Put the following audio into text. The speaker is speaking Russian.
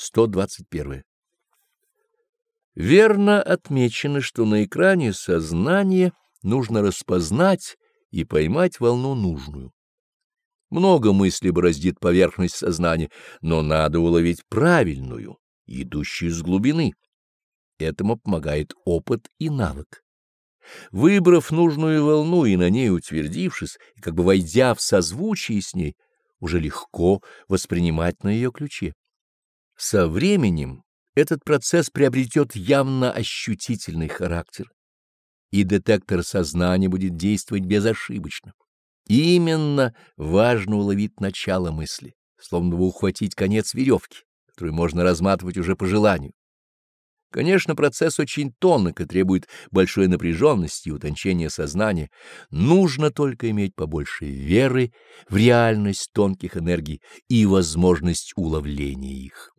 121. Верно отмечено, что на экране сознания нужно распознать и поймать волну нужную. Много мыслей бороздит поверхность сознания, но надо уловить правильную, идущую с глубины. Этому помогает опыт и навык. Выбрав нужную волну и на ней утвердившись, и как бы войдя в созвучие с ней, уже легко воспринимать на ее ключе. Со временем этот процесс приобретет явно ощутительный характер, и детектор сознания будет действовать безошибочно. Именно важно уловить начало мысли, словно бы ухватить конец веревки, которую можно разматывать уже по желанию. Конечно, процесс очень тонок и требует большой напряженности и утончения сознания. Нужно только иметь побольше веры в реальность тонких энергий и возможность уловления их.